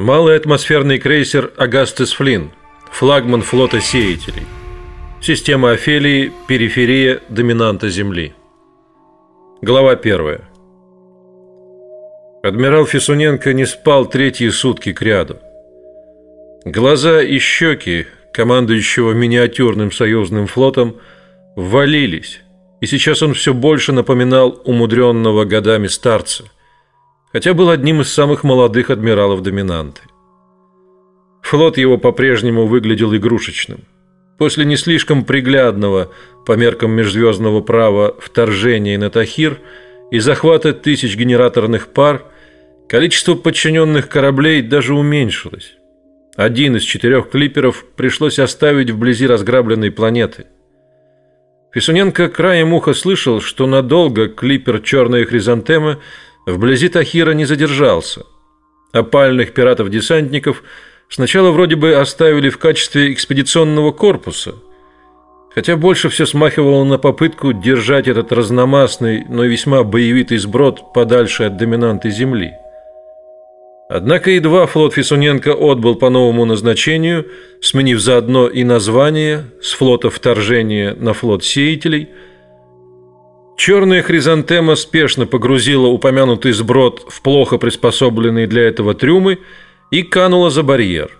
Малый атмосферный крейсер Агастес Флинн, флагман флота сеятелей. Система Офелии, периферия доминанта Земли. Глава первая. Адмирал Фисуненко не спал третьи сутки кряду. Глаза и щеки командующего миниатюрным союзным флотом ввалились, и сейчас он все больше напоминал умудренного годами старца – хотя был одним из самых молодых адмиралов доминанты. Флот его по-прежнему выглядел игрушечным. После не слишком приглядного по меркам межзвездного права вторжения на Тахир и захвата тысяч генераторных пар, количество подчиненных кораблей даже уменьшилось. Один из четырех клиперов пришлось оставить вблизи разграбленной планеты. Фисуненко краем уха слышал, что надолго клипер «Черная хризантема» вблизи Тахира не задержался. Опальных пиратов-десантников сначала вроде бы оставили в качестве экспедиционного корпуса, хотя больше все смахивало на попытку держать этот разномастный, но весьма боевитый сброд подальше от доминанты Земли. Однако едва флот Фисуненко отбыл по новому назначению, сменив заодно и название с флота вторжения на флот сеятелей – Черная хризантема спешно погрузила упомянутый сброд в плохо приспособленные для этого трюмы и канула за барьер.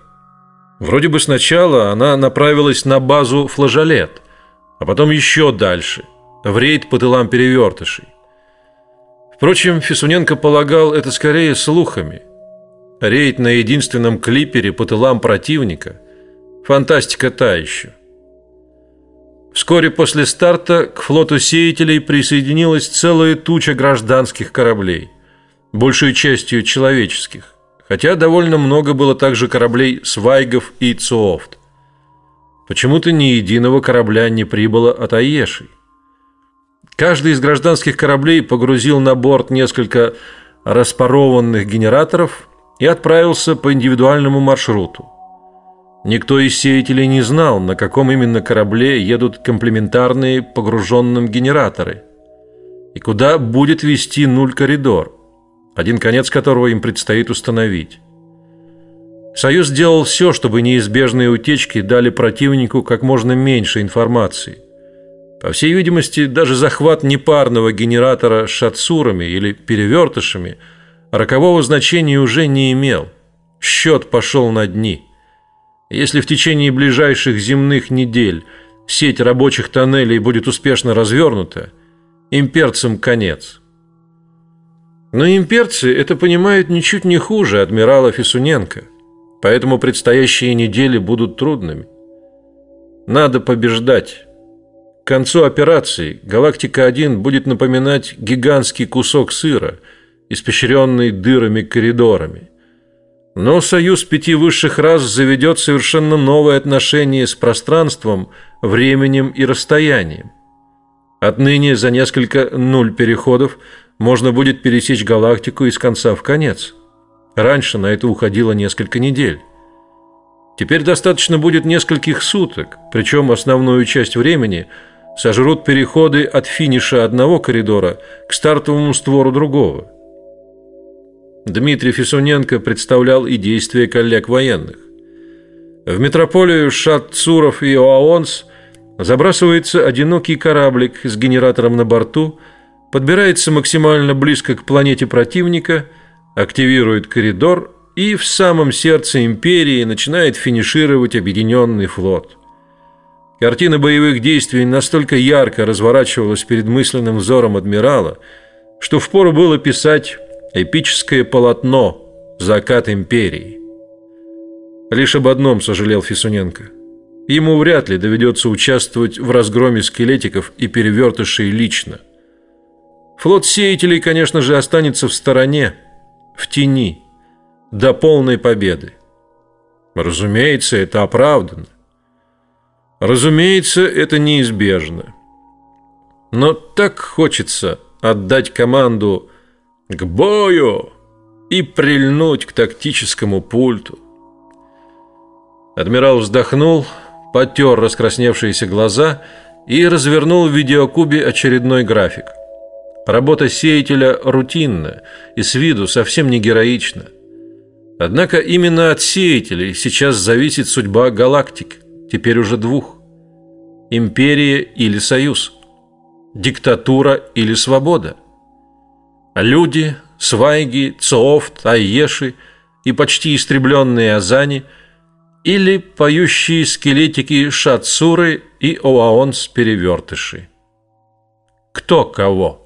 Вроде бы сначала она направилась на базу Флажолет, а потом еще дальше, в рейд по тылам перевертышей. Впрочем, Фисуненко полагал это скорее слухами. Рейд на единственном клипере по тылам противника – фантастика та еще. Вскоре после старта к флоту сеятелей присоединилась целая туча гражданских кораблей, большей частью человеческих, хотя довольно много было также кораблей свайгов и цоофт. Почему-то ни единого корабля не прибыло от Аеши. Каждый из гражданских кораблей погрузил на борт несколько распарованных генераторов и отправился по индивидуальному маршруту. Никто из сеятелей не знал, на каком именно корабле едут комплементарные погруженным генераторы и куда будет вести нуль коридор, один конец которого им предстоит установить. Союз сделал все, чтобы неизбежные утечки дали противнику как можно меньше информации. По всей видимости, даже захват непарного генератора шатсурами или перевертышами рокового значения уже не имел. Счет пошел на дни. Если в течение ближайших земных недель сеть рабочих тоннелей будет успешно развернута, имперцам конец. Но имперцы это понимают ничуть не хуже адмирала Фисуненко, поэтому предстоящие недели будут трудными. Надо побеждать. К концу операции Галактика-1 будет напоминать гигантский кусок сыра, испещренный дырами коридорами. Но союз пяти высших рас заведет совершенно новые отношения с пространством, временем и расстоянием. Отныне за несколько нуль переходов можно будет пересечь галактику из конца в конец. Раньше на это уходило несколько недель. Теперь достаточно будет нескольких суток, причем основную часть времени сожрут переходы от финиша одного коридора к стартовому створу другого. Дмитрий Фисуненко представлял и действия коллег военных. В метрополию Шатцуров и Оаонс забрасывается одинокий кораблик с генератором на борту, подбирается максимально близко к планете противника, активирует коридор и в самом сердце империи начинает финишировать объединенный флот. Картина боевых действий настолько ярко разворачивалась перед мысленным взором адмирала, что впору было писать Эпическое полотно «Закат империи». Лишь об одном сожалел Фисуненко. Ему вряд ли доведется участвовать в разгроме скелетиков и перевертышей лично. Флот сеятелей, конечно же, останется в стороне, в тени, до полной победы. Разумеется, это оправдано. Разумеется, это неизбежно. Но так хочется отдать команду к бою и прильнуть к тактическому пульту. Адмирал вздохнул, потер раскрасневшиеся глаза и развернул в видеокубе очередной график. Работа сеятеля рутинна и с виду совсем не героична. Однако именно от сеятелей сейчас зависит судьба галактик, теперь уже двух: империя или союз, диктатура или свобода. Люди, свайги, цоофт, айеши и почти истребленные азани или поющие скелетики шатсуры и оаонс перевертыши. Кто кого?